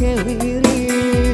Wili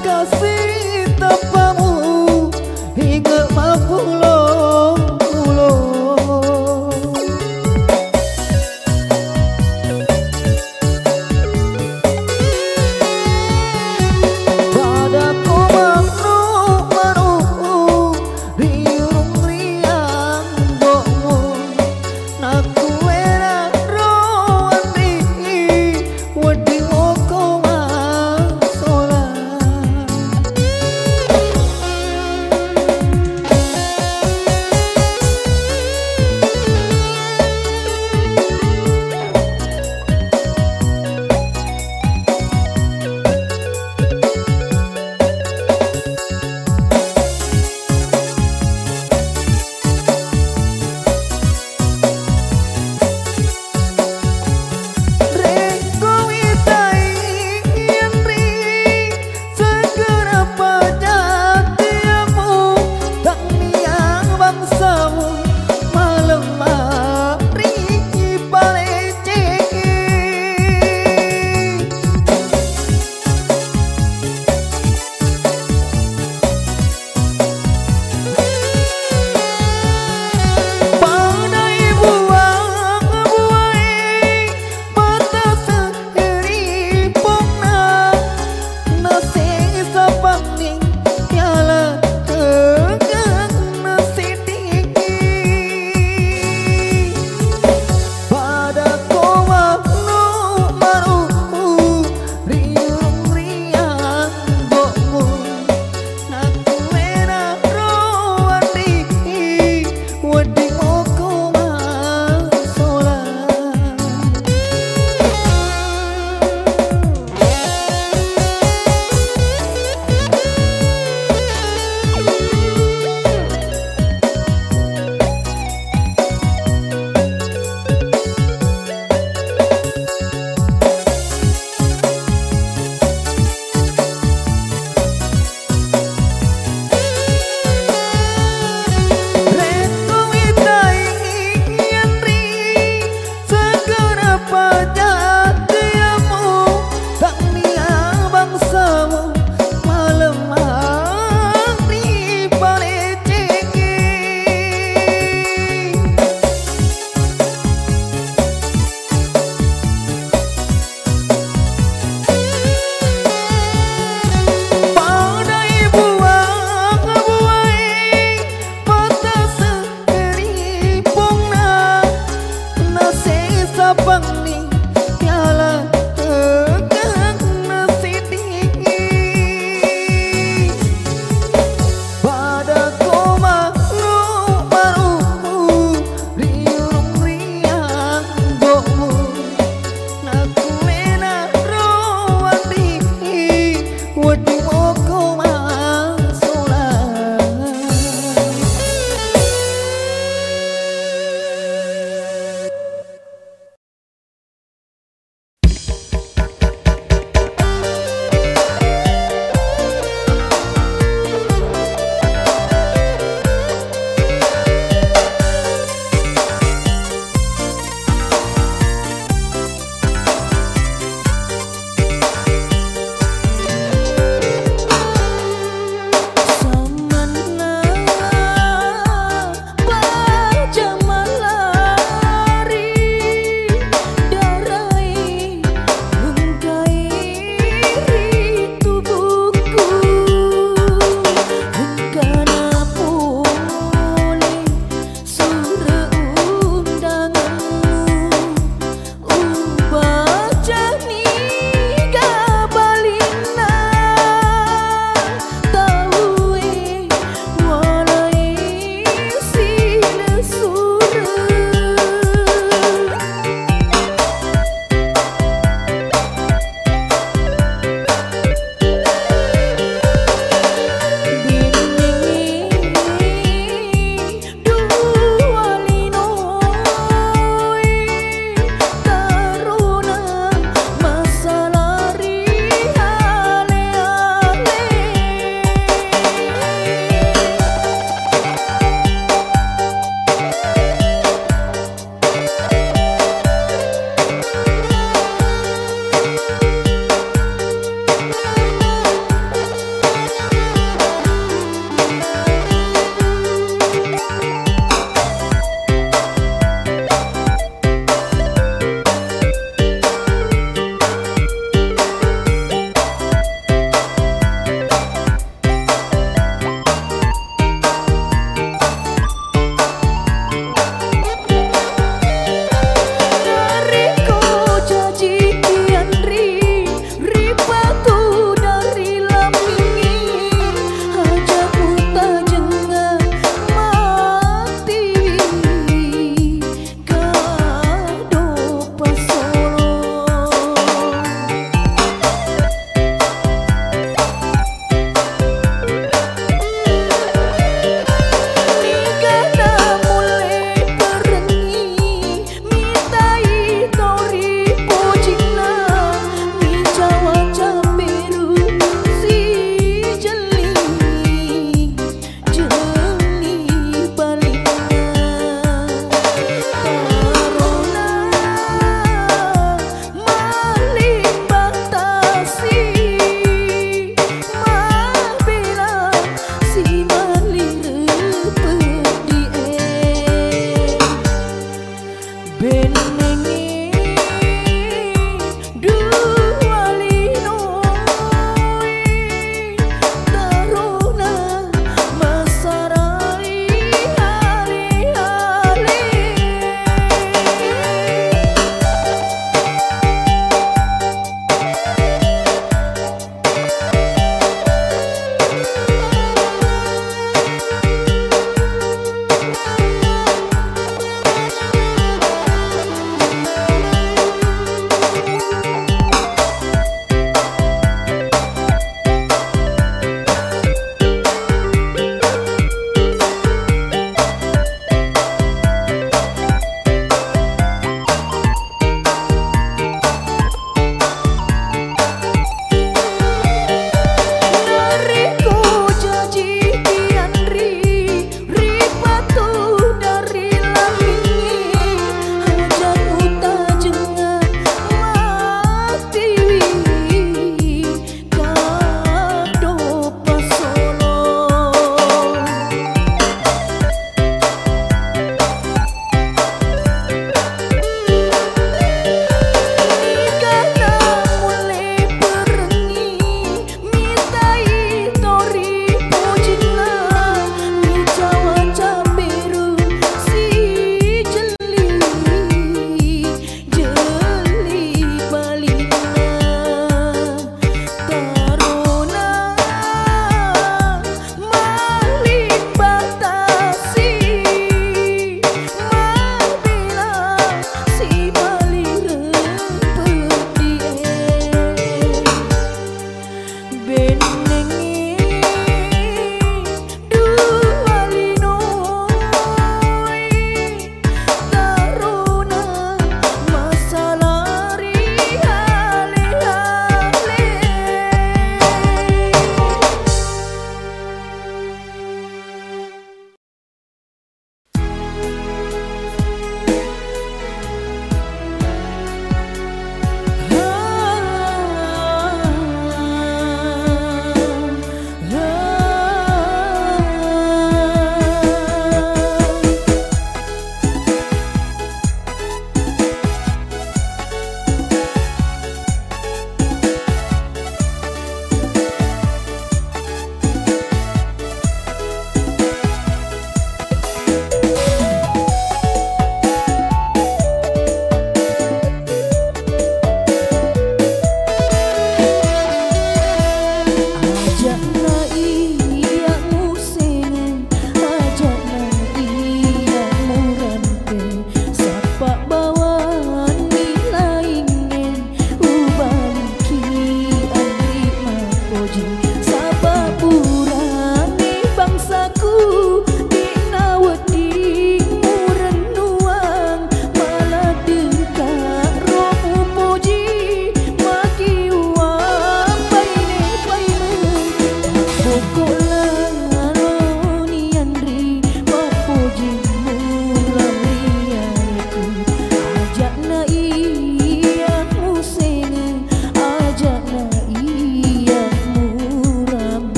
kasih